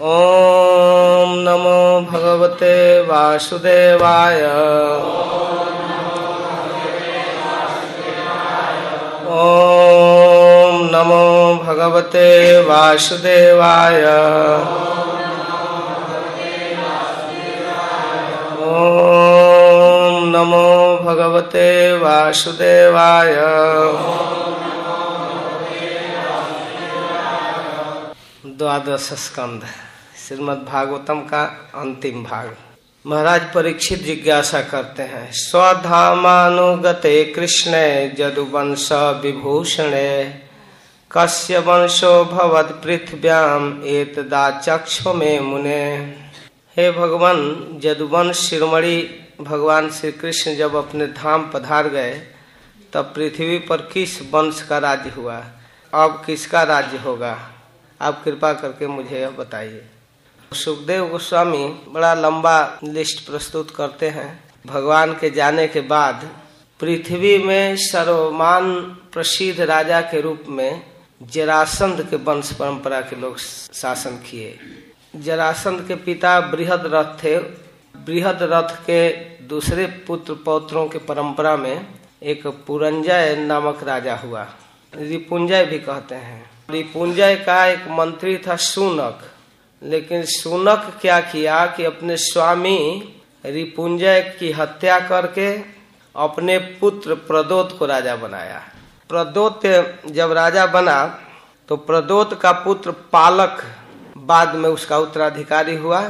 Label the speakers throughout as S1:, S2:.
S1: ॐ नमो भगवते वासुदेवाय। ॐ नमो भगवते वासुदेवाय। ॐ नमो भगवते वासुदेवाय। द्वादश स्कंद श्रीमद् भागवतम का अंतिम भाग। महाराज परीक्षित जिज्ञासा करते हैं, स्वधामानुगते कृष्ण जदुवंश विभूषण, कस्य वंशो भवत पृथ्व्याम एतदा चक्षु में मुने। हे भगवान, जदुवंश शिरोमणि भगवान श्री कृष्ण जब अपने धाम पधार गए, तब पृथ्वी पर किस वंश का राज्य हुआ? अब किसका राज्य होगा? आप कृपा करके मुझे यह बताइए। सुखदेव गोस्वामी बड़ा लंबा लिस्ट प्रस्तुत करते हैं। भगवान के जाने के बाद पृथ्वी में सर्वमान प्रसिद्ध राजा के रूप में जरासंध के वंश परंपरा के लोग शासन किए। जरासंध के पिता बृहद रथ थे। बृहद रथ के दूसरे पुत्र पौत्रों के परंपरा में एक पुरंजय नामक राजा हुआ। रिपुंजय भी कहते हैं। रिपुंजय का एक मंत्री था सुनक। लेकिन सुनक क्या किया कि अपने स्वामी रिपुंजय की हत्या करके अपने पुत्र प्रदोत को राजा बनाया। प्रदोत जब राजा बना तो प्रदोत का पुत्र पालक बाद में उसका उत्तराधिकारी हुआ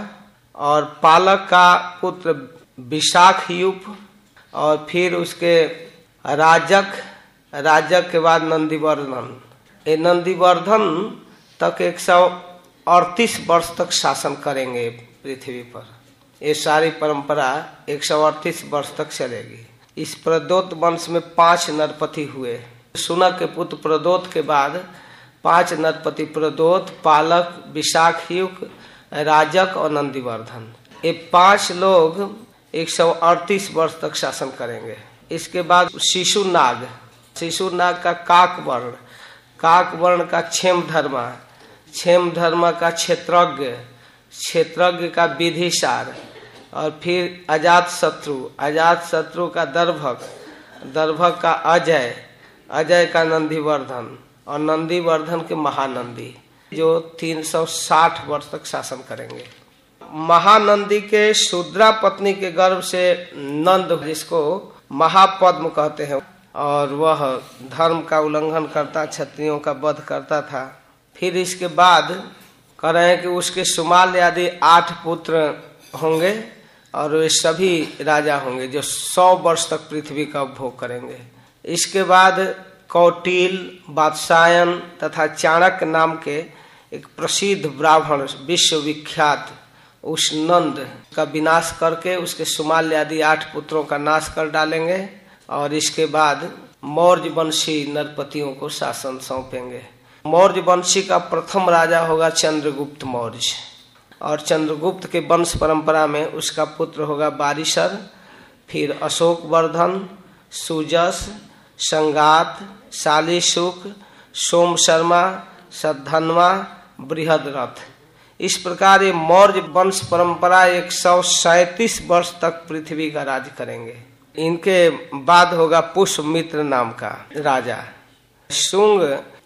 S1: और पालक का पुत्र विशाख युप और फिर उसके राजक राजक के बाद नंदीवर्धन। ये नंदीवर्धन तक एक सौ अड़तीस वर्ष तक शासन करेंगे पृथ्वी पर। ये सारी परंपरा एक सौ अड़तीस वर्ष तक चलेगी। इस प्रदोत वंश में पाँच नरपति हुए। सुनक के पुत्र प्रदोत के बाद पाँच नरपति प्रदोत, पालक, विशाख, युग, राजक और नंदीवर्धन। ये पाँच लोग एक सौ अड़तीस वर्ष तक शासन करेंगे। इसके बाद शिशु नाग शिशु नाग का काक वर्ण काक वर्ण का क्षेम धर्मा क्षेम धर्म का क्षेत्रज्ञ क्षेत्रज्ञ का विधिसार, और फिर अजात शत्रु अजात शत्रु का दर्भक दर्भक का अजय अजय का नंदीवर्धन, और नंदीवर्धन के महानंदी, जो 360 वर्ष तक शासन करेंगे। महानंदी के शूद्रा पत्नी के गर्भ से नंद, जिसको महापद्म कहते हैं, और वह धर्म का उल्लंघन करता, क्षत्रियों का वध करता था फिर इसके बाद कह रहे हैं कि उसके सुमाल आदि आठ पुत्र होंगे और वे सभी राजा होंगे जो सौ वर्ष तक पृथ्वी का उपभोग करेंगे। इसके बाद कौटिल बादशायन तथा चाणक्य नाम के एक प्रसिद्ध ब्राह्मण, विश्वविख्यात उस नंद का विनाश करके उसके सुमाल आदि आठ पुत्रों का नाश कर डालेंगे और इसके बाद मौर्य वंशी नरपतियों को शासन सौंपेंगे। मौर्य वंशी का प्रथम राजा होगा चंद्रगुप्त मौर्य। और चंद्रगुप्त के वंश परंपरा में उसका पुत्र होगा बारिशर, फिर अशोक वर्धन सुजस, संगात शालीशुक सोम शर्मा, सद्धनवा बृहद रथ इस प्रकार ये मौर्य वंश परंपरा एक सौ सैतीस वर्ष तक पृथ्वी का राज करेंगे। इनके बाद होगा पुष्प मित्र नाम का राजा। शुंग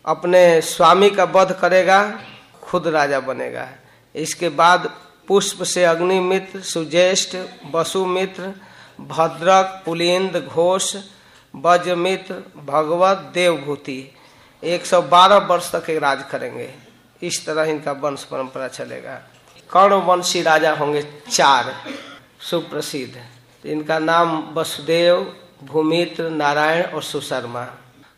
S1: अपने स्वामी का वध करेगा, खुद राजा बनेगा। इसके बाद पुष्प से अग्निमित्र सुज्येष्ठ वसुमित्र, भद्रक, पुलिंद, घोष, वज्रमित्र, भगवत, देवभूति 112 वर्ष तक राज करेंगे। इस तरह इनका वंश परंपरा चलेगा। कर्ण वंशी राजा होंगे चार, सुप्रसिद्ध। इनका नाम वसुदेव, भूमित्र, नारायण और सुशर्मा।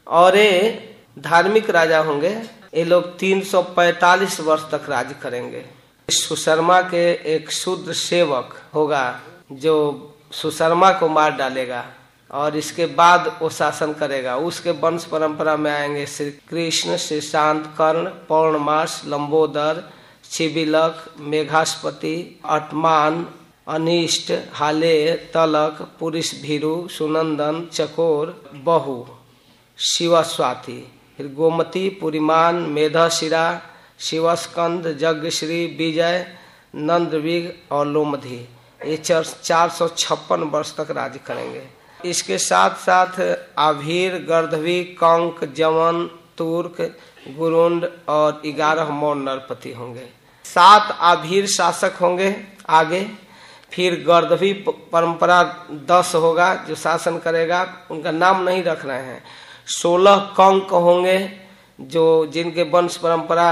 S1: और ये धार्मिक राजा होंगे। ये लोग 345 वर्ष तक राज करेंगे। सुशर्मा के एक शूद्र सेवक होगा, जो सुशर्मा को मार डालेगा और इसके बाद वो शासन करेगा। उसके वंश परंपरा में आएँगे श्री कृष्ण, श्री शांत कर्ण पौर्णमास, लंबोदर चिबिलक मेघास्पति, अटमान, अनिष्ट हाले तलक, पुरुष भीरु, सुनंदन, चकोर, बहु शिव स्वाति फिर गोमती, पुरीमान मेधाशिरा शिवस्कंद, यज्ञ, श्री, विजय नंदविग और लोमधी। ये चार सौ छप्पन वर्ष तक राज्य करेंगे। इसके साथ साथ आभीर, गर्धवी, कंक जमन तुर्क, गुरुंड और ग्यारह मौन नरपति होंगे। सात आभीर शासक होंगे आगे। फिर गर्दभी परंपरा दस होगा जो शासन करेगा। उनका नाम नहीं रख रहे हैं। सोलह कंक होंगे जो जिनके वंश परंपरा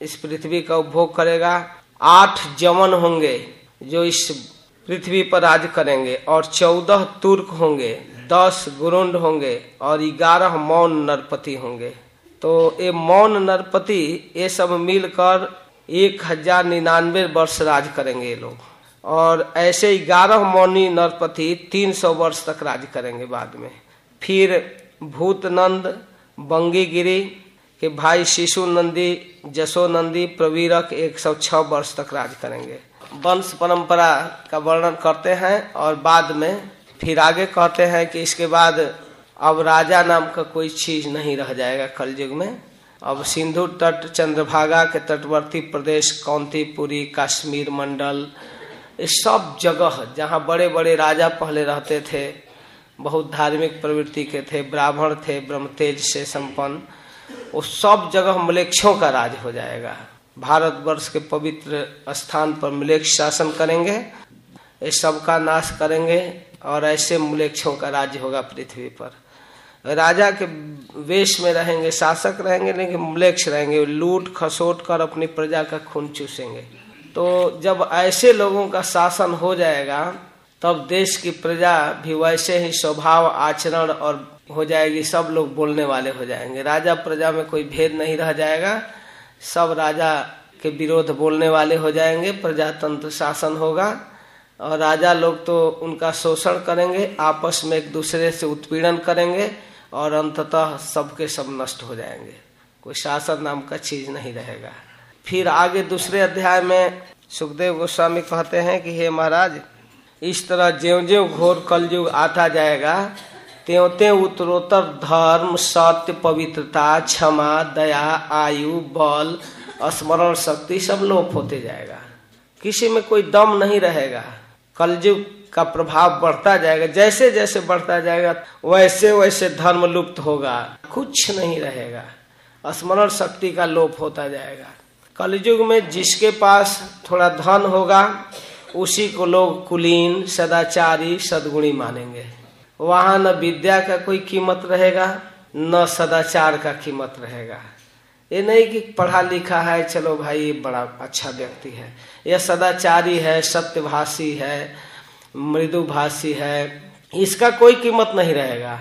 S1: इस पृथ्वी का उपभोग करेगा। आठ जवन होंगे जो इस पृथ्वी पर राज करेंगे और चौदह तुर्क होंगे, दस गुरुंड होंगे और ग्यारह मौन नरपति होंगे। तो ये मौन नरपति ये सब मिलकर एक हज़ार निन्यानवे वर्ष राज करेंगे ये लोग। और ऐसे ग्यारह मौनी नरपति तीन सौ वर्ष तक राज करेंगे बाद में। फिर भूतनंद, बंगीगिरी के भाई शिशु नंदी जसो नंदी प्रवीरक एक सौ छह वर्ष तक राज करेंगे। वंश परंपरा का वर्णन करते हैं और बाद में फिर आगे कहते हैं कि इसके बाद अब राजा नाम का कोई चीज़ नहीं रह जाएगा कलयुग में। अब सिंधु तट, चंद्रभागा के तटवर्ती प्रदेश, कौंतीपुरी, कश्मीर मंडल, इस सब जगह जहाँ बड़े बड़े राजा पहले रहते थे बहुत धार्मिक प्रवृत्ति के थे, ब्राह्मण थे ब्रह्म तेज से संपन्न, वो सब जगह मलेक्षों का राज हो जाएगा। भारतवर्ष के पवित्र स्थान पर मलेक्ष शासन करेंगे इस सब का नाश करेंगे और ऐसे मलेक्षों का राज्य होगा पृथ्वी पर। राजा के वेश में रहेंगे, शासक रहेंगे, लेकिन मलेक्ष रहेंगे, लूट खसोट कर अपनी प्रजा का खून चूसेंगे। तो जब ऐसे लोगों का शासन हो जाएगा तब देश की प्रजा भी वैसे ही स्वभाव, आचरण और हो जाएगी, सब लोग बोलने वाले हो जाएँगे। राजा प्रजा में कोई भेद नहीं रह जाएगा। सब राजा के विरोध बोलने वाले हो जाएँगे, प्रजातंत्र शासन होगा। और राजा लोग तो उनका शोषण करेंगे, आपस में एक दूसरे से उत्पीड़न करेंगे और अंततः सबके सब नष्ट हो जाएँगे। कोई शासन नाम का चीज़ नहीं रहेगा। फिर आगे दूसरे अध्याय में सुखदेव गोस्वामी कहते हैं कि, हे महाराज इस तरह ज्यो ज्यो घोर कलयुग आता जाएगा त्यों त्यों उत्तरोत्तर धर्म, सत्य, पवित्रता, क्षमा, दया, आयु, बल, स्मरण शक्ति सब लोप होते जाएगा। किसी में कोई दम नहीं रहेगा। कलयुग का प्रभाव बढ़ता जाएगा जैसे जैसे बढ़ता जाएगा वैसे वैसे धर्म लुप्त होगा। कुछ नहीं रहेगा। स्मरण शक्ति का लोप होता जाएगा। कलयुग में जिसके पास थोड़ा धन होगा उसी को लोग कुलीन, सदाचारी, सदगुणी मानेंगे। वहाँ न विद्या का कोई कीमत रहेगा, न सदाचार का कीमत रहेगा। ये नहीं कि पढ़ा लिखा है, चलो भाई, ये बड़ा अच्छा व्यक्ति है। यह सदाचारी है, सत्यभाषी है, मृदुभाषी है, इसका कोई कीमत नहीं रहेगा,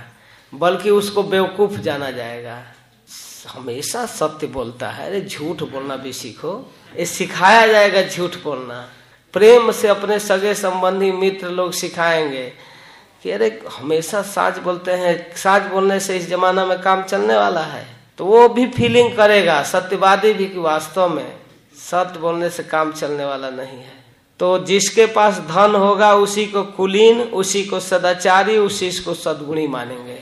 S1: बल्कि उसको बेवकूफ़ जाना जाएगा। हमेशा सत्य बोलता है, अरे झूठ बोलना भी सीखो, ये सिखाया जाएगा झूठ बोलना। प्रेम से अपने सगे संबंधी मित्र लोग सिखाएँगे कि अरे, हमेशा साज बोलते हैं साज बोलने से इस जमाना में काम चलने वाला है। तो वो भी फीलिंग करेगा, सत्यवादी भी कि वास्तव में सत्य बोलने से काम चलने वाला नहीं है। तो जिसके पास धन होगा, उसी को कुलीन, उसी को सदाचारी, उसी को सदगुणी मानेंगे।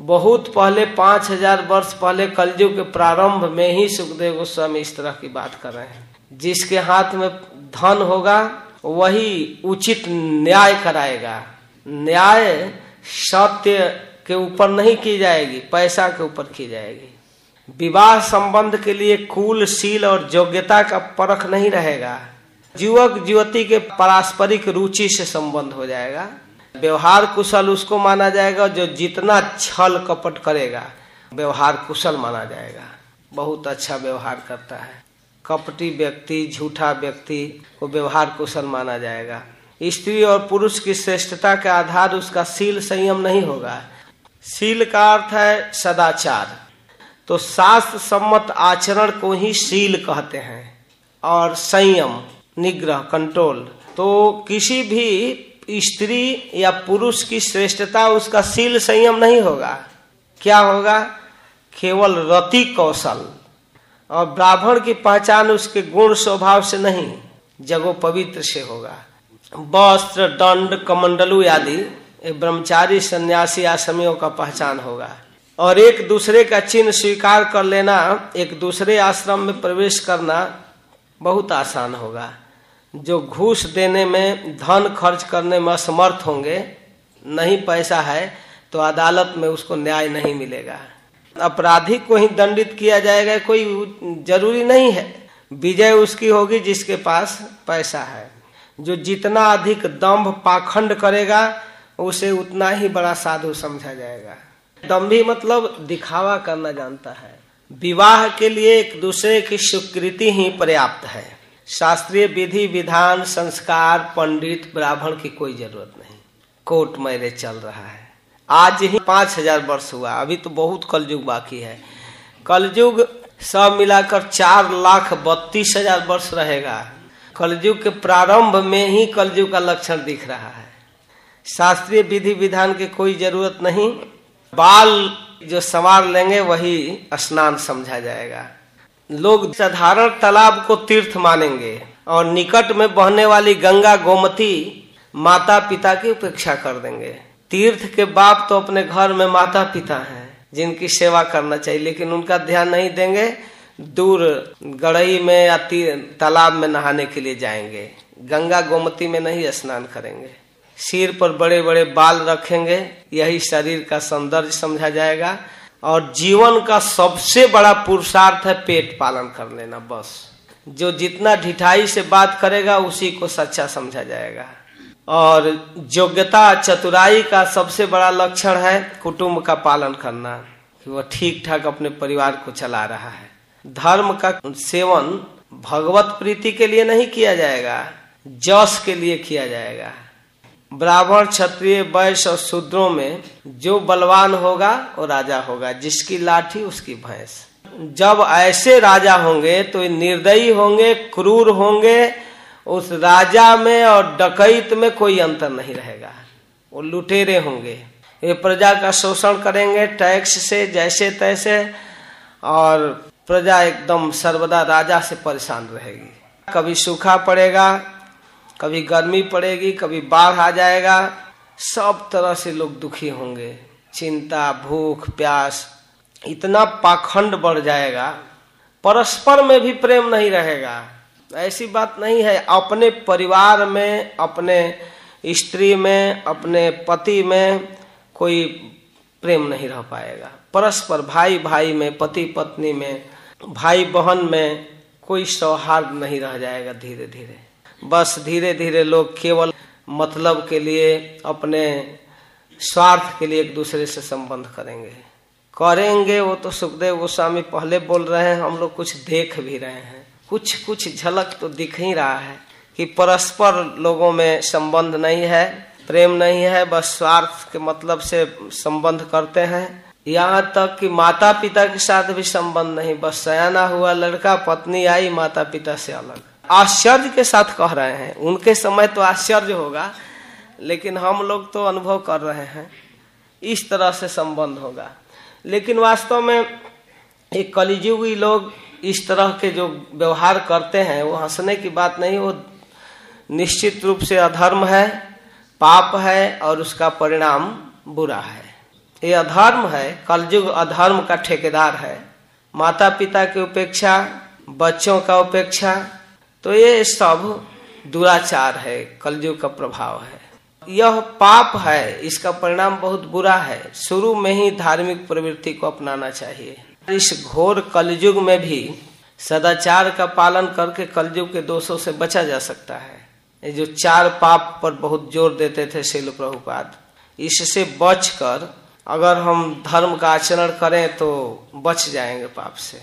S1: बहुत पहले, पाँच हज़ार वर्ष पहले कलयुग के प्रारंभ में ही सुखदेव गोस्वामी इस तरह की बात कर रहे हैं। जिसके हाथ में धन होगा, वही उचित न्याय कराएगा। न्याय सत्य के ऊपर नहीं की जाएगी, पैसा के ऊपर की जाएगी। विवाह संबंध के लिए कुल शील और योग्यता का परख नहीं रहेगा। युवक युवती के पारस्परिक रुचि से संबंध हो जाएगा। व्यवहार कुशल उसको माना जाएगा, जो जितना छल कपट करेगा, व्यवहार कुशल माना जाएगा। बहुत अच्छा व्यवहार करता है। कपटी व्यक्ति, झूठा व्यक्ति को व्यवहार कुशल माना जाएगा। स्त्री और पुरुष की श्रेष्ठता के आधार उसका सील संयम नहीं होगा। सील का अर्थ है सदाचार। तो शास्त्र सम्मत आचरण को ही शील कहते हैं और संयम, निग्रह कंट्रोल तो किसी भी स्त्री या पुरुष की श्रेष्ठता उसका शील संयम नहीं होगा। क्या होगा? केवल रति कौशल। और ब्राह्मण की पहचान उसके गुण स्वभाव से नहीं, जगो पवित्र से होगा। वस्त्र, दंड, कमंडलू आदि ब्रह्मचारी, सन्यासी आश्रमियों का पहचान होगा। और एक दूसरे का चिन्ह स्वीकार कर लेना, एक दूसरे आश्रम में प्रवेश करना बहुत आसान होगा। जो घूस देने में, धन खर्च करने में असमर्थ होंगे, नहीं पैसा है तो अदालत में उसको न्याय नहीं मिलेगा। अपराधी को ही दंडित किया जाएगा, कोई ज़रूरी नहीं है। विजय उसकी होगी जिसके पास पैसा है। जो जितना अधिक दम्भ पाखंड करेगा, उसे उतना ही बड़ा साधु समझा जाएगा। दम्भी मतलब दिखावा करना जानता है। विवाह के लिए एक दूसरे की स्वीकृति ही पर्याप्त है। शास्त्रीय विधि, विधान, संस्कार, पंडित, ब्राह्मण की कोई ज़रूरत नहीं। कोर्ट मैरिज चल रहा है। आज ही पाँच हज़ार वर्ष हुआ, अभी तो बहुत कलयुग बाकी है। कलयुग सब मिलाकर चार लाख बत्तीस हज़ार वर्ष रहेगा। कलयुग के प्रारंभ में ही कलयुग का लक्षण दिख रहा है। शास्त्रीय विधि विधान की कोई ज़रूरत नहीं, बाल जो संवार लेंगे वही स्नान समझा जाएगा। लोग साधारण तालाब को तीर्थ मानेंगे और निकट में बहने वाली गंगा, गोमती माता पिता की उपेक्षा कर देंगे। तीर्थ के बाप तो अपने घर में माता पिता हैं, जिनकी सेवा करना चाहिए, लेकिन उनका ध्यान नहीं देंगे, दूर गड़ई में या तालाब में नहाने के लिए जाएँगे, गंगा गोमती में नहीं स्नान करेंगे। सिर पर बड़े बड़े बाल रखेंगे, यही शरीर का सौंदर्य समझा जाएगा, और जीवन का सबसे बड़ा पुरुषार्थ है पेट पालन कर लेना, बस। जो जितना ढिठाई से बात करेगा, उसी को सच्चा समझा जाएगा। और योग्यता चतुराई का सबसे बड़ा लक्षण है कुटुंब का पालन करना, कि वह ठीक ठाक अपने परिवार को चला रहा है। धर्म का सेवन भगवत प्रीति के लिए नहीं किया जाएगा, जस के लिए किया जाएगा। ब्राह्मण, क्षत्रिय, वैश्य और शूद्रों में जो बलवान होगा, वो राजा होगा, जिसकी लाठी, उसकी भैंस। जब ऐसे राजा होंगे तो निर्दयी होंगे, क्रूर होंगे उस राजा में और डकैत में कोई अंतर नहीं रहेगा। वो लुटेरे होंगे। ये प्रजा का शोषण करेंगे टैक्स से, जैसे तैसे, और प्रजा एकदम सर्वदा राजा से परेशान रहेगी। कभी सूखा पड़ेगा, कभी गर्मी पड़ेगी, कभी बाढ़ आ जाएगा। सब तरह से लोग दुखी होंगे। चिंता, भूख, प्यास, इतना पाखंड बढ़ जाएगा। परस्पर में भी प्रेम नहीं रहेगा। ऐसी बात नहीं है। अपने परिवार में, अपने स्त्री में, अपने पति में कोई प्रेम नहीं रह पाएगा। परस्पर भाई भाई में पति पत्नी में भाई बहन में कोई सौहार्द नहीं रह जाएगा धीरे धीरे बस धीरे धीरे लोग केवल मतलब के लिए, अपने स्वार्थ के लिए एक दूसरे से संबंध करेंगे। करेंगे वो तो सुखदेव गोस्वामी पहले बोल रहे हैं, हम लोग कुछ देख भी रहे हैं। कुछ कुछ झलक तो दिख ही रहा है कि परस्पर लोगों में संबंध नहीं है, प्रेम नहीं है, बस स्वार्थ के मतलब से संबंध करते हैं। यहाँ तक कि माता पिता के साथ भी संबंध नहीं, बस सयाना हुआ, लड़का, पत्नी आई माता पिता से अलग। आश्चर्य के साथ कह रहे हैं, उनके समय तो आश्चर्य होगा, लेकिन हम लोग तो अनुभव कर रहे हैं, इस तरह से संबंध होगा। लेकिन वास्तव में एक कलिजुगी लोग इस तरह के जो व्यवहार करते हैं, वो हंसने की बात नहीं, वो निश्चित रूप से अधर्म है, पाप है और उसका परिणाम बुरा है। ये अधर्म है, कलयुग अधर्म का ठेकेदार है। माता पिता की उपेक्षा, बच्चों का उपेक्षा तो ये सब दुराचार है, कलयुग का प्रभाव है। यह पाप है, इसका परिणाम बहुत बुरा है। शुरू में ही धार्मिक प्रवृत्ति को अपनाना चाहिए। इस घोर कलयुग में भी सदाचार का पालन करके कलयुग के दोषों से बचा जा सकता है। ये जो चार पाप पर बहुत ज़ोर देते थे शिल प्रभुपाद, इससे बचकर अगर हम धर्म का आचरण करें तो बच जाएँगे पाप से।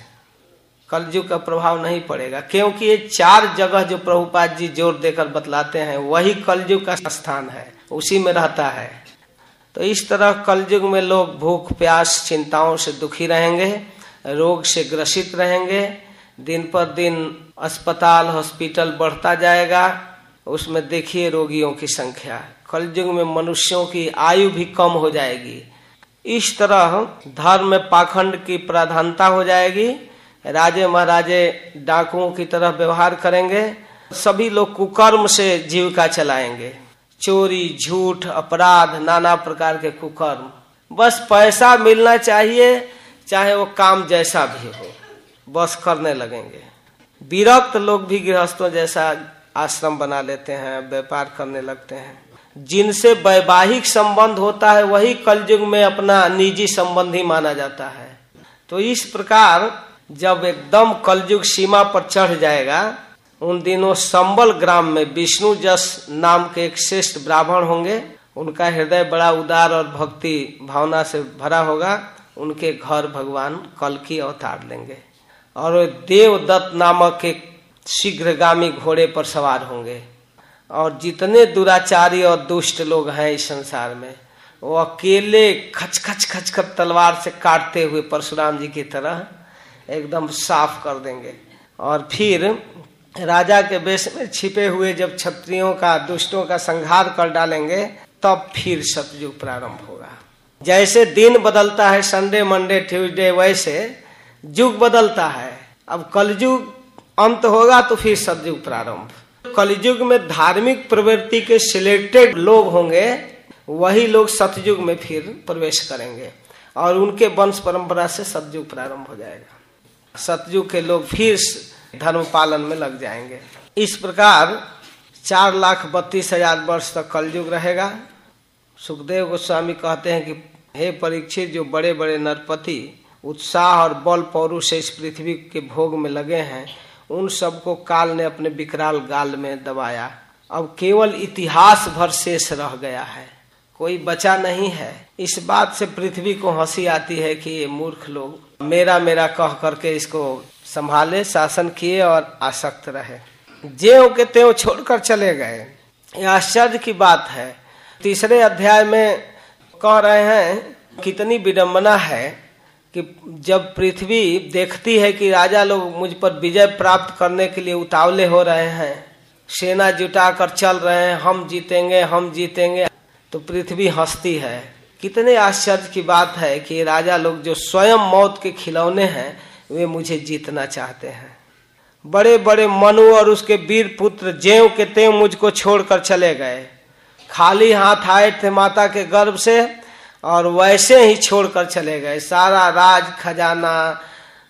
S1: कलयुग का प्रभाव नहीं पड़ेगा, क्योंकि ये चार जगह जो प्रभुपाद जी ज़ोर देकर बतलाते हैं, वही कलयुग का स्थान है, उसी में रहता है। तो इस तरह कलयुग में लोग भूख, प्यास, चिंताओं से दुखी रहेंगे, रोग से ग्रसित रहेंगे। दिन पर दिन अस्पताल, हॉस्पिटल बढ़ता जाएगा, उसमें देखिए रोगियों की संख्या। कलयुग में मनुष्यों की आयु भी कम हो जाएगी। इस तरह धर्म में पाखंड की प्राधानता हो जाएगी। राजे महाराजे डाकुओं की तरह व्यवहार करेंगे, सभी लोग कुकर्म से जीविका चलाएँगे। चोरी, झूठ, अपराध, नाना प्रकार के कुकर्म। बस पैसा मिलना चाहिए, चाहे वो काम जैसा भी हो। बस करने लगेंगे। विरक्त लोग भी गृहस्थों जैसा आश्रम बना लेते हैं, व्यापार करने लगते हैं। जिनसे वैवाहिक संबंध होता है, वही कलयुग में अपना निजी संबंध ही माना जाता है। तो इस प्रकार, जब एकदम कलयुग सीमा पर चढ़ जाएगा उन दिनों संबल ग्राम में विष्णु जस नाम के एक श्रेष्ठ ब्राह्मण होंगे। उनका हृदय बड़ा उदार और भक्ति भावना से भरा होगा। उनके घर भगवान कल की अवतार लेंगे। और देवदत्त नामक एक शीघ्रगामी घोड़े पर सवार होंगे। और जितने दुराचारी और दुष्ट लोग हैं इस संसार में, वो अकेले खच खच खच कर तलवार से काटते हुए परशुराम जी की तरह एकदम साफ़ कर देंगे। और फिर राजा के वेश में छिपे हुए जब क्षत्रियों का, दुष्टों का संहार कर डालेंगे, तब फिर सतयुग प्रारंभ होगा। जैसे दिन बदलता है, संडे, मंडे, ट्यूसडे, वैसे युग बदलता है। अब कलयुग अंत होगा तो फिर सतयुग प्रारंभ। कलयुग में धार्मिक प्रवृत्ति के सिलेक्टेड लोग होंगे, वही लोग सतयुग में फिर प्रवेश करेंगे और उनके वंश परंपरा से सतयुग प्रारंभ हो जाएगा। सतयुग के लोग फिर धर्म पालन में लग जाएँगे। इस प्रकार चार लाख बत्तीस हज़ार वर्ष तक कलयुग रहेगा। सुखदेव गोस्वामी कहते हैं कि, हे परीक्षित, जो बड़े बड़े नरपति उत्साह और बल पौरुष इस पृथ्वी के भोग में लगे हैं, उन सबको काल ने अपने विकराल गाल में दबाया। अब केवल इतिहास भर शेष रह गया है। कोई बचा नहीं है। इस बात से पृथ्वी को हँसी आती है कि ये मूर्ख लोग मेरा मेरा कह करके इसको संभाले, शासन किए और आसक्त रहे। जेव के तेव छोड़कर चले गए। यह आश्चर्य की बात है। तीसरे अध्याय में कह रहे हैं, कितनी विडम्बना है कि जब पृथ्वी देखती है कि राजा लोग मुझ पर विजय प्राप्त करने के लिए उतावले हो रहे हैं, सेना जुटा कर चल रहे हैं, हम जीतेंगे हम जीतेंगे तो पृथ्वी हंसती है। कितने आश्चर्य की बात है कि राजा लोग जो स्वयं मौत के खिलौने हैं वे मुझे जीतना चाहते हैं। बड़े बड़े मनु और उसके वीर पुत्र जेव के तेव मुझको छोड़कर चले गए। खाली हाथ आए थे माता के गर्भ से और वैसे ही छोड़कर चले गए। सारा राज, खजाना,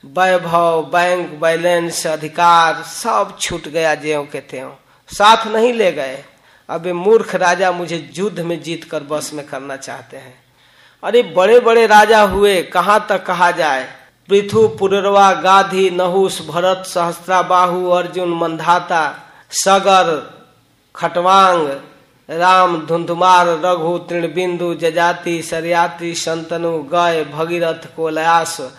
S1: वैभव, बैंक बैलेंस, अधिकार सब छूट गया ज्यो के त्यों साथ नहीं ले गए। अब ये मूर्ख राजा मुझे युद्ध में जीत कर बस में करना चाहते हैं। अरे बड़े बड़े राजा हुए, कहाँ तक कहा जाए? पृथु पुरवा गाधी नहुस भरत सहस्त्रा बाहु अर्जुन मंधाता, सगर खटवांग, राम धुंधुमार, रघु तृणबिंदु, जजाति सरियाति संतनु गय, भगीरथ, कोलयास,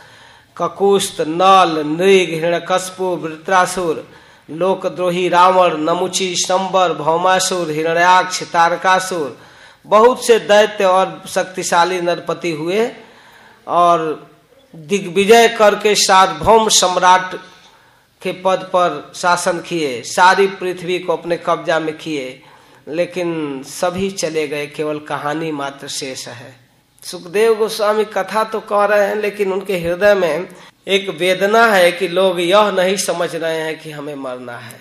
S1: ककुस्त, नल, नृग हिरण्यकशपु वृत्रासुर, लोकद्रोही, रावण, नमुची संबर भौमासुर, हिरण्याक्ष, तारकासुर, बहुत से दैत्य और शक्तिशाली नरपति हुए और दिग्विजय करके सार्वभौम सम्राट के पद पर शासन किए, सारी पृथ्वी को अपने कब्जा में किए, लेकिन सभी चले गए, केवल कहानी मात्र शेष है। सुखदेव गोस्वामी कथा तो कह रहे हैं, लेकिन उनके हृदय में एक वेदना है कि लोग यह नहीं समझ रहे हैं कि हमें मरना है।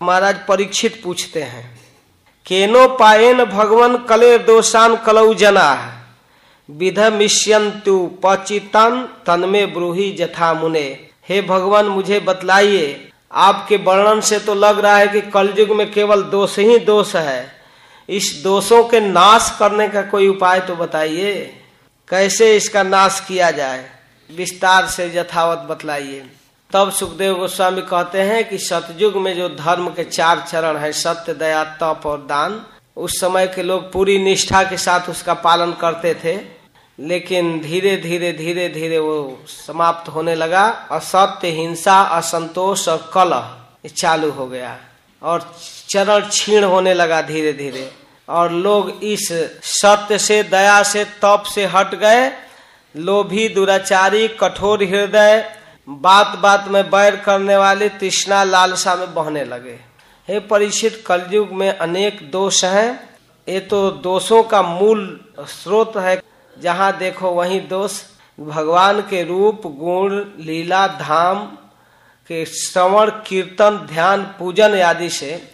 S1: महाराज परीक्षित पूछते हैं, केनो पाएन भगवान कले दोषान कलऊ जना विध मिष्यंतु पचितन तनमे ब्रूही जथा मुने। हे भगवान, मुझे बतलाइए, आपके वर्णन से तो लग रहा है कि कलयुग में केवल दोष ही दोष है। इस दोषों के नाश करने का कोई उपाय तो बताइए। कैसे इसका नाश किया जाए? विस्तार से यथावत बतलाइए। तब सुखदेव गोस्वामी कहते हैं कि सतयुग में जो धर्म के चार चरण है, सत्य, दया, तप और दान, उस समय के लोग पूरी निष्ठा के साथ उसका पालन करते थे। लेकिन धीरे धीरे धीरे धीरे वो समाप्त होने लगा असत्य हिंसा, असंतोष और कलह चालू हो गया और चरण क्षीण होने लगा धीरे धीरे। और लोग इस सत्य से, दया से, तप से हट गए। लोभी, दुराचारी, कठोर हृदय बात बात में बैर करने वाले तृष्णा, लालसा में बहने लगे। हे परिचित कलयुग में अनेक दोष हैं। ये तो दोषों का मूल स्रोत है जहाँ देखो वहीं दोष, भगवान के रूप, गुण, लीला, धाम के श्रवण, कीर्तन, ध्यान, पूजन आदि से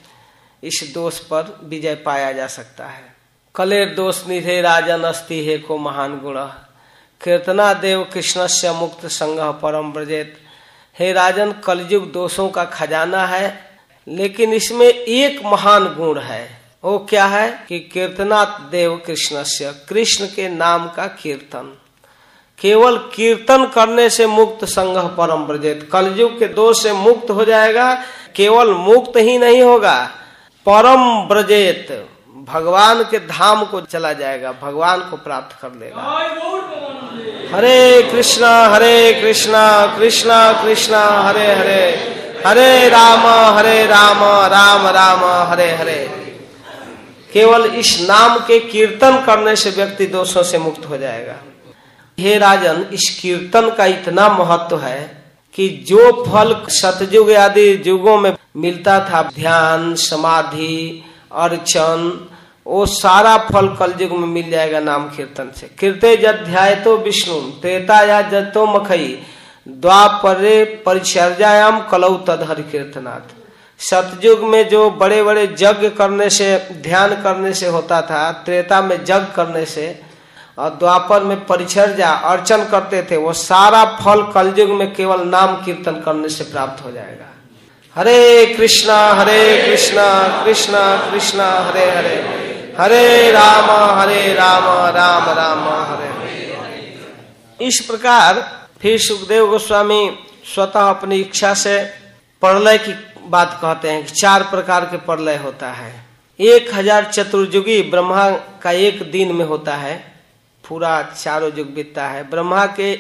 S1: इस दोष पर विजय पाया जा सकता है। कलेर दोष निधे राजन अस्ति है को महान गुण। कीर्तना देव कृष्ण से मुक्त संग परम ब्रजेत। हे राजन, कलयुग दोषों का खजाना है, लेकिन इसमें एक महान गुण है। वो क्या है कि कीर्तना देव कृष्ण से कृष्ण के नाम का कीर्तन। केवल कीर्तन करने से मुक्त संग परम ब्रजेत। कलयुग के दोष से मुक्त हो जाएगा, केवल मुक्त ही नहीं होगा। परम ब्रजेत, भगवान के धाम को चला जाएगा, भगवान को प्राप्त कर लेगा। हरे कृष्णा हरे कृष्णा कृष्णा कृष्णा, हरे हरे। हरे राम हरे राम राम राम, हरे हरे। केवल इस नाम के कीर्तन करने से व्यक्ति दोषों से मुक्त हो जाएगा। हे राजन, इस कीर्तन का इतना महत्व है कि जो फल सतयुग आदि युगों में मिलता था, ध्यान, समाधि, अर्चन, वो सारा फल कल युग में मिल जाएगा नाम कीर्तन से। कीर्ते जध्याय तो विष्णु, त्रेता या जतो मखई, द्वापरे परिचर्याम कलौ तद हरि कीर्तनाथ सतयुग में जो बड़े बड़े यज्ञ करने से, ध्यान करने से होता था, त्रेता में जग करने से, और द्वापर में परिचर्या, अर्चन करते थे, वो सारा फल कलयुग में केवल नाम कीर्तन करने से प्राप्त हो जाएगा। हरे कृष्णा हरे कृष्णा कृष्णा कृष्णा, हरे हरे। हरे राम हरे राम राम राम, हरे। इस प्रकार फिर सुखदेव गोस्वामी स्वतः अपनी इच्छा से प्रलय की बात कहते हैं कि चार प्रकार के प्रलय होता है। एक हज़ार चतुर्युगी ब्रह्मा का एक दिन में होता है। पूरा चारों युग बीतता है। ब्रह्मा के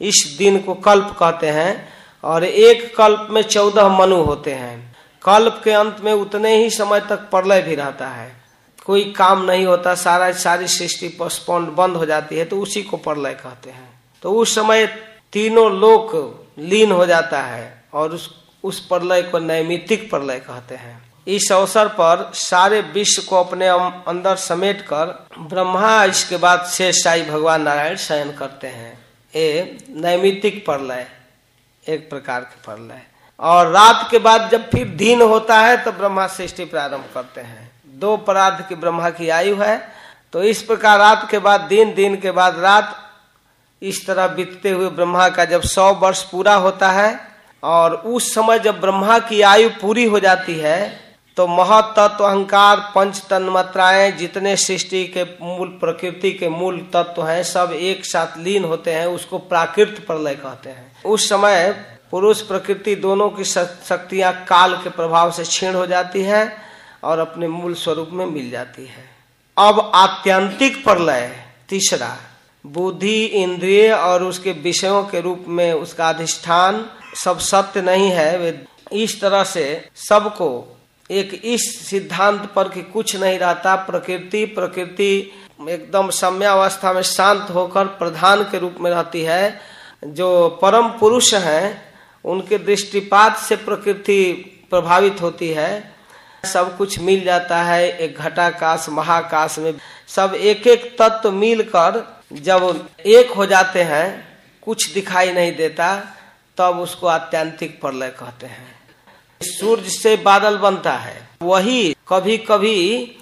S1: इस दिन को कल्प कहते हैं और एक कल्प में चौदह मनु होते हैं। कल्प के अंत में उतने ही समय तक प्रलय भी रहता है। कोई काम नहीं होता, सारा सारी सृष्टि पोस्टपोन्ड बंद हो जाती है तो उसी को प्रलय कहते हैं। तो उस समय तीनों लोक लीन हो जाता है और उस उस प्रलय को नैमितिक प्रलय कहते हैं। इस अवसर पर सारे विश्व को अपने अंदर समेट कर ब्रह्मा इसके बाद शेष साई भगवान नारायण शयन करते हैं। ये नैमितिक प्रलय, एक प्रकार के प्रलय। और रात के बाद जब फिर दिन होता है तो ब्रह्मा सृष्टि प्रारंभ करते हैं। दो पराध की ब्रह्मा की आयु है तो इस प्रकार रात के बाद दिन दिन के बाद रात, इस तरह बीतते हुए ब्रह्मा का जब सौ वर्ष पूरा होता है और उस समय जब ब्रह्मा की आयु पूरी हो जाती है तो महतत्व अहंकार, पंच तन्मात्राएँ, जितने सृष्टि के मूल, प्रकृति के मूल तत्व हैं, सब एक साथ लीन होते हैं, उसको प्राकृत प्रलय कहते हैं। उस समय पुरुष प्रकृति दोनों की शक्तियाँ काल के प्रभाव से क्षीण हो जाती है और अपने मूल स्वरूप में मिल जाती है। अब आत्यंतिक प्रलय, तीसरा, बुद्धि, इंद्रिय और उसके विषयों के रूप में उसका अधिष्ठान सब सत्य नहीं है, वे इस तरह से सबको एक इस सिद्धांत पर कि कुछ नहीं रहता, प्रकृति प्रकृति एकदम सम्यावस्था में शांत होकर प्रधान के रूप में रहती है। जो परम पुरुष हैं, उनके दृष्टिपात से प्रकृति प्रभावित होती है। सब कुछ मिल जाता है, एक घटाकाश, महाकाश में। सब एक एक तत्व मिलकर जब एक हो जाते हैं, कुछ दिखाई नहीं देता। तब उसको आत्यंतिक प्रलय कहते हैं। सूर्य से बादल बनता है। वही कभी कभी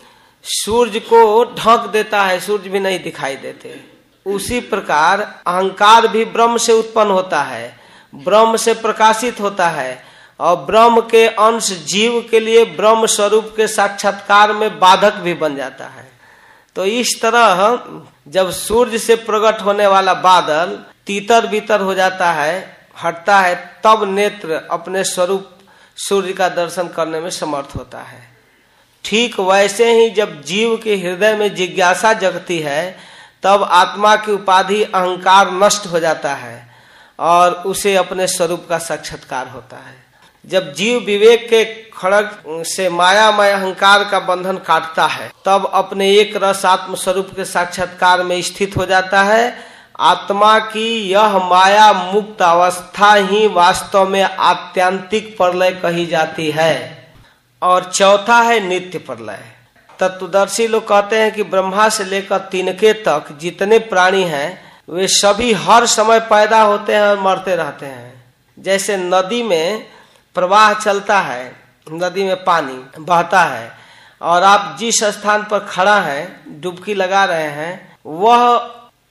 S1: सूर्य को ढक देता है, सूर्य भी नहीं दिखाई देते। उसी प्रकार अहंकार भी ब्रह्म से उत्पन्न होता है। ब्रह्म से प्रकाशित होता है। और ब्रह्म के अंश जीव के लिए ब्रह्म स्वरूप के साक्षात्कार में बाधक भी बन जाता है। तो इस तरह जब सूर्य से प्रकट होने वाला बादल तीतर बीतर हो जाता है हटता है, तब नेत्र अपने स्वरूप सूर्य का दर्शन करने में समर्थ होता है। ठीक वैसे ही जब जीव के हृदय में जिज्ञासा जगती है, तब आत्मा की उपाधि अहंकार नष्ट हो जाता है और उसे अपने स्वरूप का साक्षात्कार होता है। जब जीव विवेक के खड़ग से माया मायामय अहंकार का बंधन काटता है, तब अपने एक रस आत्म स्वरूप के साक्षात्कार में स्थित हो जाता है आत्मा की यह माया मुक्त अवस्था ही वास्तव में आत्यांतिक प्रलय कही जाती है। और चौथा है नित्य प्रलय। तत्वदर्शी लोग कहते हैं कि ब्रह्मा से लेकर तिनके तक जितने प्राणी हैं, वे सभी हर समय पैदा होते हैं और मरते रहते हैं। जैसे नदी में प्रवाह चलता है, नदी में पानी बहता है, और आप जिस स्थान पर खड़ा है, डुबकी लगा रहे हैं, वह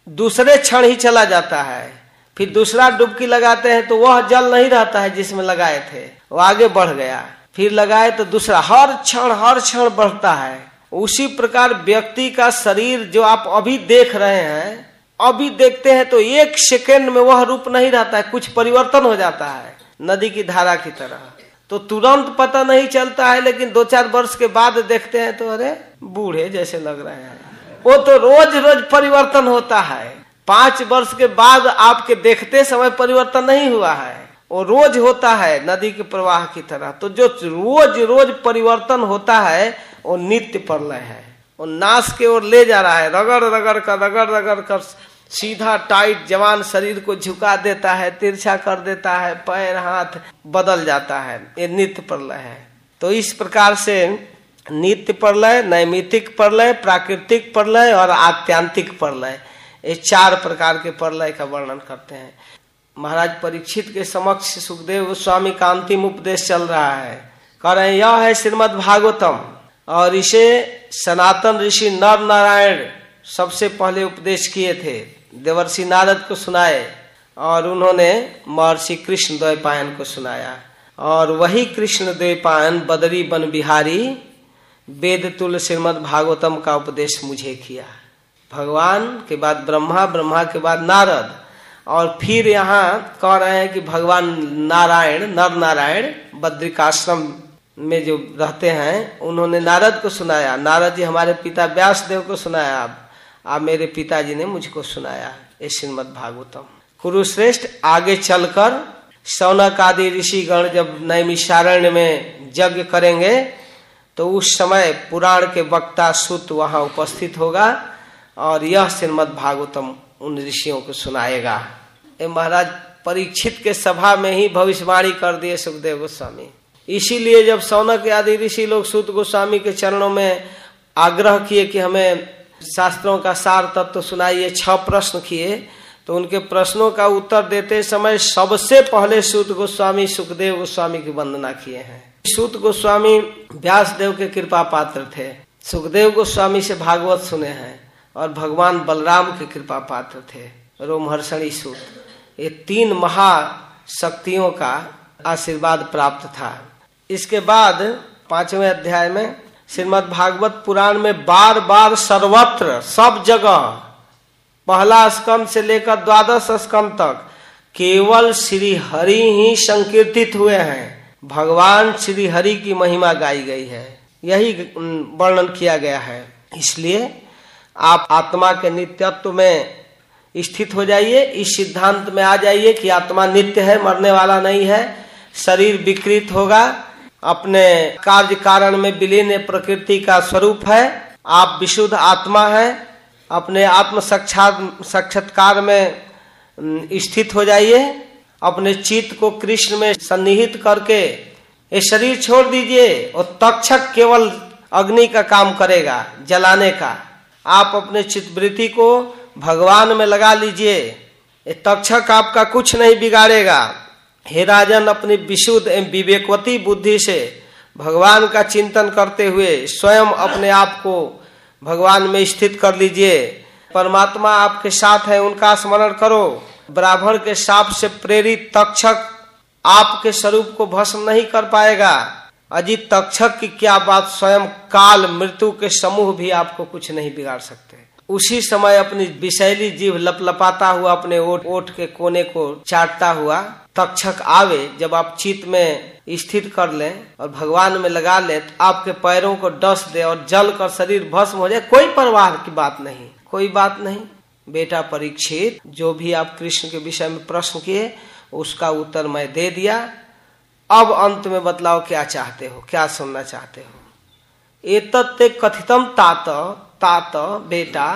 S1: दूसरे क्षण ही चला जाता है। फिर दूसरा डुबकी लगाते हैं तो वह जल नहीं रहता है जिसमें लगाए थे। वो आगे बढ़ गया। फिर लगाए तो दूसरा हर क्षण हर क्षण बढ़ता है। उसी प्रकार व्यक्ति का शरीर जो आप अभी देख रहे हैं, अभी देखते हैं तो एक सेकेंड में वह रूप नहीं रहता है, कुछ परिवर्तन हो जाता है नदी की धारा की तरह। तो तुरंत पता नहीं चलता है, लेकिन दो चार वर्ष के बाद देखते हैं तो अरे बूढ़े जैसे लग रहे हैं। वो तो रोज रोज परिवर्तन होता है। पाँच वर्ष के बाद आपके देखते समय परिवर्तन नहीं हुआ है। वो रोज होता है नदी के प्रवाह की तरह। तो जो रोज रोज परिवर्तन होता है, वो नित्य प्रलय है। वो नाश के ओर ले जा रहा है। रगड़ रगड़ कर, रगड़ रगड़ कर, सीधा टाइट जवान शरीर को झुका देता है, तिरछा कर देता है, पैर हाथ बदल जाता है। ये नित्य प्रलय है। तो इस प्रकार से नित्य प्रलय नैमितिक प्रलय, प्राकृतिक प्रलय और आत्यांतिक प्रलय। ये चार प्रकार के प्रलय का वर्णन करते हैं। महाराज परीक्षित के समक्ष सुखदेव गोस्वामी का अंतिम उपदेश चल रहा है। कह रहे यह है श्रीमद भागवतम और इसे सनातन ऋषि नर नारायण सबसे पहले उपदेश किए थे। देवर्षि नारद को सुनाए और उन्होंने महर्षि कृष्ण द्वैपायन को सुनाया। और वही कृष्ण द्वैपायन बदरी बन बिहारी वेद तुल श्रीमद भागवतम का उपदेश मुझे किया। भगवान के बाद ब्रह्मा ब्रह्मा के बाद नारद। और फिर यहाँ कह रहे हैं कि भगवान नारायण नर नारायण बद्रिकाश्रम में जो रहते हैं, उन्होंने नारद को सुनाया। नारद जी हमारे पिता व्यास देव को सुनाया। आप आप मेरे पिताजी ने मुझको सुनाया ये श्रीमद भागवतम। कुरुश्रेष्ठ आगे चलकर सौनक आदि ऋषिगण जब नैमिषारण्य में यज्ञ करेंगे तो उस समय पुराण के वक्ता सुत वहाँ उपस्थित होगा और यह श्रीमद भागवतम उन ऋषियों को सुनाएगा। ये महाराज, परीक्षित के सभा में ही भविष्यवाणी कर दिए सुखदेव गोस्वामी। इसीलिए जब सौनक आदि ऋषि लोग सुत गोस्वामी के चरणों में आग्रह किए कि हमें शास्त्रों का सार तत्व तो सुनाइए, छह प्रश्न किए तो उनके प्रश्नों का उत्तर देते समय सबसे पहले सुत गोस्वामी सुखदेव गोस्वामी की वंदना किए हैं। सूत गोस्वामी व्यास देव के कृपा पात्र थे। सुखदेव गोस्वामी से भागवत सुने हैं और भगवान बलराम के कृपा पात्र थे। रोमहर्षणी सूत, ये तीन महा शक्तियों का आशीर्वाद प्राप्त था। इसके बाद पाँचवें अध्याय में श्रीमद भागवत पुराण में बार बार सर्वत्र सब जगह पहला स्कंद से लेकर द्वादश स्कंद तक केवल श्री हरि ही संकीर्तित हुए हैं। भगवान श्री हरि की महिमा गाई गई है। यही वर्णन किया गया है। इसलिए आप आत्मा के नित्यत्व में स्थित हो जाइए। इस सिद्धांत में आ जाइए कि आत्मा नित्य है, मरने वाला नहीं है। शरीर विकृत होगा। अपने कार्य कारण में विलीन प्रकृति का स्वरूप है। आप विशुद्ध आत्मा है। अपने आत्म साक्षात, साक्षात्कार में स्थित हो जाइए। अपने चित्त को कृष्ण में सन्निहित करके ये शरीर छोड़ दीजिए और तक्षक केवल अग्नि का काम करेगा, जलाने का। आप अपने चित्तवृत्ति को भगवान में लगा लीजिए। तक्षक आपका कुछ नहीं बिगाड़ेगा। हे राजन, अपनी विशुद्ध एवं विवेकवती बुद्धि से भगवान का चिंतन करते हुए स्वयं अपने आप को भगवान में स्थित कर लीजिए। परमात्मा आपके साथ है, उनका स्मरण करो। ब्राह्मण के साप से प्रेरित तक्षक आपके स्वरूप को भस्म नहीं कर पाएगा। अजीत तक्षक की क्या बात, स्वयं काल मृत्यु के समूह भी आपको कुछ नहीं बिगाड़ सकते। उसी समय अपनी विशैली जीव लपलपाता हुआ, अपने ओट ओट के कोने को चाटता हुआ तक्षक आवे। जब आप चित में स्थित कर लें और भगवान में लगा ले तो आपके पैरों को डस दे और जल कर शरीर भस्म हो जाए। कोई परवाह की बात नहीं, कोई बात नहीं। बेटा परीक्षित, जो भी आप कृष्ण के विषय में प्रश्न किए, उसका उत्तर मैं दे दिया। अब अंत में बतलाओ, क्या चाहते हो, क्या सुनना चाहते हो? एतत्ते कथितम तात तात बेटा।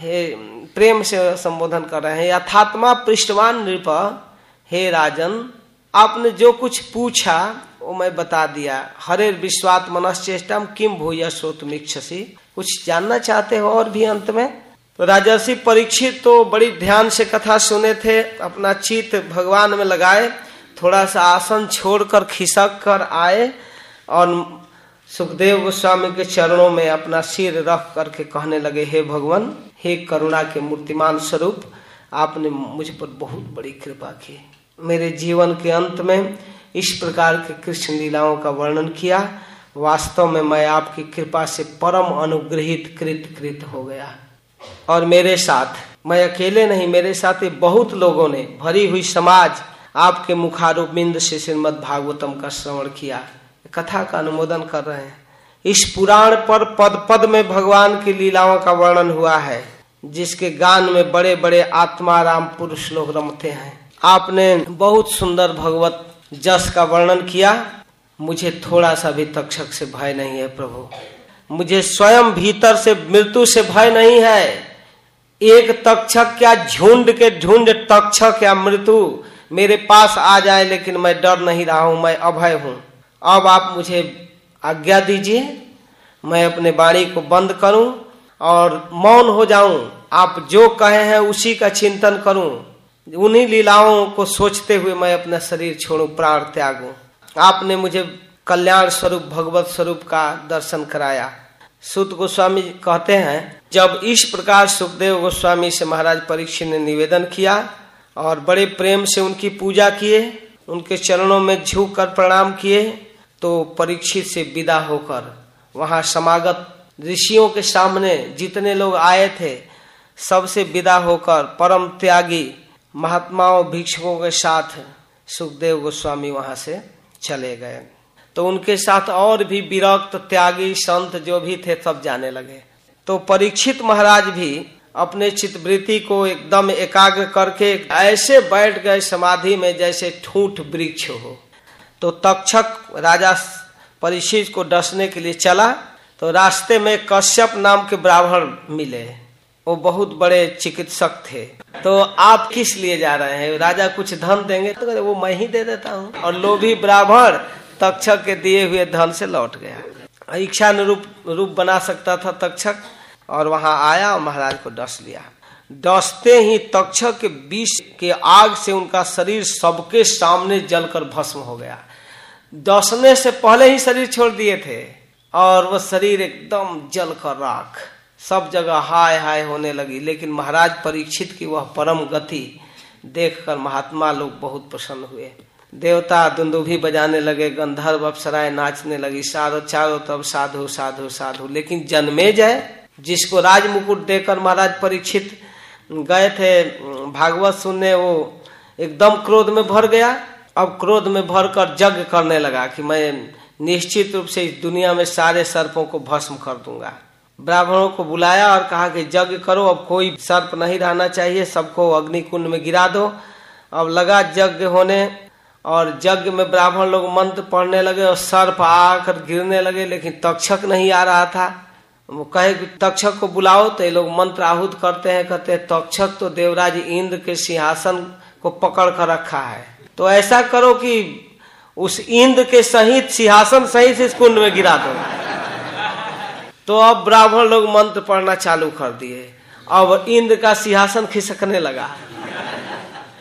S1: हे, प्रेम से संबोधन कर रहे हैं। यथात्मा पृष्ठवान नृप, हे राजन आपने जो कुछ पूछा, वो मैं बता दिया। हरे विश्वात मनश्चेष्टम किम भूय श्रोत मिक्षसी कुछ जानना चाहते हो और भी अंत में? तो राजर्षि, परीक्षित तो बड़ी ध्यान से कथा सुने थे, अपना चित भगवान में लगाए, थोड़ा सा आसन छोड़कर खिसक कर आए, और सुखदेव गोस्वामी के चरणों में अपना सिर रख करके कहने लगे, हे भगवान, हे करुणा के मूर्तिमान स्वरूप, आपने मुझ पर बहुत बड़ी कृपा की। मेरे जीवन के अंत में इस प्रकार के कृष्ण लीलाओं का वर्णन किया। वास्तव में मैं आपकी कृपा से परम अनुग्रहित कृत कृत हो गया। और मेरे साथ, मैं अकेले नहीं, मेरे साथ बहुत लोगों ने भरी हुई समाज आपके मुखारूप बिंद से श्रीमद भागवतम का श्रवण किया। कथा का अनुमोदन कर रहे हैं। इस पुराण पर पद पद में भगवान की लीलाओं का वर्णन हुआ है, जिसके गान में बड़े बड़े आत्मा राम पुरुष लोग रमते हैं। आपने बहुत सुंदर भगवत जस का वर्णन किया। मुझे थोड़ा सा भी तक्षक से भय नहीं है, प्रभु। मुझे स्वयं भीतर से मृत्यु से भय नहीं है। एक तक्षक क्या झुंड के झुंड तक्षक या मृत्यु मेरे पास आ जाए, लेकिन मैं डर नहीं रहा हूँ, मैं अभय हूँ। अब आप मुझे आज्ञा दीजिए, मैं अपने बाणी को बंद करूँ और मौन हो जाऊँ। आप जो कहे हैं उसी का चिंतन करूँ। उन्हीं लीलाओं को सोचते हुए मैं अपना शरीर छोड़ू, प्राण त्यागू। आपने मुझे कल्याण स्वरूप, भगवत स्वरूप का दर्शन कराया। सुत गोस्वामी कहते हैं, जब इस प्रकार सुखदेव गोस्वामी से महाराज परीक्षित ने निवेदन किया और बड़े प्रेम से उनकी पूजा किए, उनके चरणों में झुक कर प्रणाम किए तो परीक्षित से विदा होकर वहाँ समागत ऋषियों के सामने जितने लोग आए थे, सबसे विदा होकर परम त्यागी महात्माओं, भिक्षुकों के साथ सुखदेव गोस्वामी वहाँ से चले गए। तो उनके साथ और भी विरक्त, त्यागी संत जो भी थे, सब जाने लगे। तो परीक्षित महाराज भी अपने चित्तवृत्ति को एकदम एकाग्र करके ऐसे बैठ गए समाधि में जैसे ठूठ वृक्ष हो। तो तक्षक राजा परीक्षित को डसने के लिए चला। तो रास्ते में कश्यप नाम के ब्राह्मण मिले। वो बहुत बड़े चिकित्सक थे। तो आप किस लिए जा रहे हैं? राजा कुछ धन देंगे? तो वो मैं ही दे देता हूँ। और लोभी ब्राह्मण तक्षक के दिए हुए धन से लौट गया। इच्छा अनुरूप रूप बना सकता था तक्षक और वहाँ आया और महाराज को डस लिया। डसते ही तक्षक के बीच के आग से उनका शरीर सबके सामने जलकर भस्म हो गया। डसने से पहले ही शरीर छोड़ दिए थे और वह शरीर एकदम जलकर राख। सब जगह हाय हाय होने लगी, लेकिन महाराज परीक्षित की वह परम गति देखकर महात्मा लोग बहुत प्रसन्न हुए। देवता दुंदुभी बजाने लगे, गंधर्व अप्सराएँ नाचने लगी, साधो, चारों तरफ़ साधु साधु साधु। लेकिन जन्मे जय, जिसको राज मुकुट देकर महाराज परीक्षित गए थे, भागवत सुनने, वो एकदम क्रोध में भर गया। अब क्रोध में भर कर यज्ञ करने लगा कि मैं निश्चित रूप से इस दुनिया में सारे सर्पों को भस्म कर दूँगा। ब्राह्मणों को बुलाया और कहा कि यज्ञ करो, अब कोई सर्प नहीं रहना चाहिए, सबको अग्नि कुंड में गिरा दो। अब लगा यज्ञ होने और यज्ञ में ब्राह्मण लोग मंत्र पढ़ने लगे और सर्प आकर गिरने लगे, लेकिन तक्षक नहीं आ रहा था। वो कहे कि, तक्षक को बुलाओ तो ये लोग मंत्र आहूत करते हैं, कहते हैं, तक्षक तो देवराज इंद्र के सिंहासन को पकड़ कर रखा है। तो ऐसा करो कि उस इंद्र के सहित, सिंहासन सहित इस कुंड में गिरा दो। तो अब ब्राह्मण लोग मंत्र पढ़ना चालू कर दिए। अब इंद्र का सिंहासन खिसकने लगा।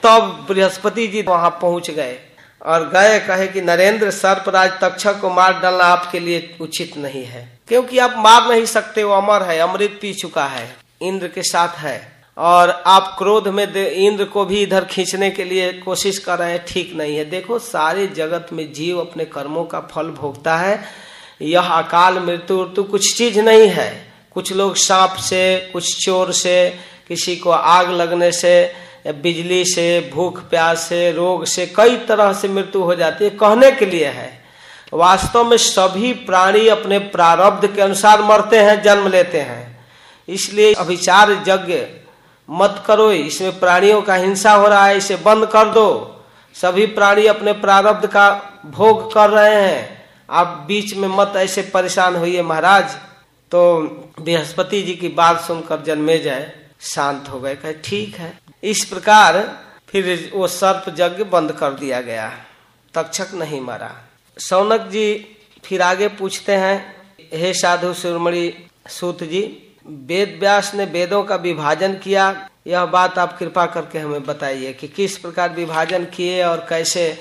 S1: तब बृहस्पति जी वहाँ पहुँच गए और गए, कहे कि, नरेंद्र, सर्पराज तक्षक को मार डालना आपके लिए उचित नहीं है। क्योंकि आप मार नहीं सकते, वो अमर है, अमृत पी चुका है, इंद्र के साथ है। और आप क्रोध में इंद्र को भी इधर खींचने के लिए कोशिश कर रहे हैं, ठीक नहीं है। देखो, सारे जगत में जीव अपने कर्मों का फल भोगता है यह अकाल मृत्यु तो कुछ चीज़ नहीं है। कुछ लोग सांप से, कुछ चोर से, किसी को आग लगने से, बिजली से, भूख, प्यास से, रोग से, कई तरह से मृत्यु हो जाती है, कहने के लिए है। वास्तव में सभी प्राणी अपने प्रारब्ध के अनुसार मरते हैं, जन्म लेते हैं। इसलिए अभिचार यज्ञ मत करो, इसमें प्राणियों का हिंसा हो रहा है, इसे बंद कर दो। सभी प्राणी अपने प्रारब्ध का भोग कर रहे हैं। आप बीच में मत ऐसे परेशान होइए महाराज। तो बृहस्पति जी की बात सुनकर जन्मे जाए, शांत हो गए, कहे, ठीक है। इस प्रकार फिर वो सर्प यज्ञ बंद कर दिया गया। तक्षक नहीं मरा। सौनक जी फिर आगे पूछते हैं, हे साधु सुरमणि सूत जी, वेद व्यास ने वेदों का विभाजन किया। यह बात आप कृपा करके हमें बताइए कि किस प्रकार विभाजन किए और कैसे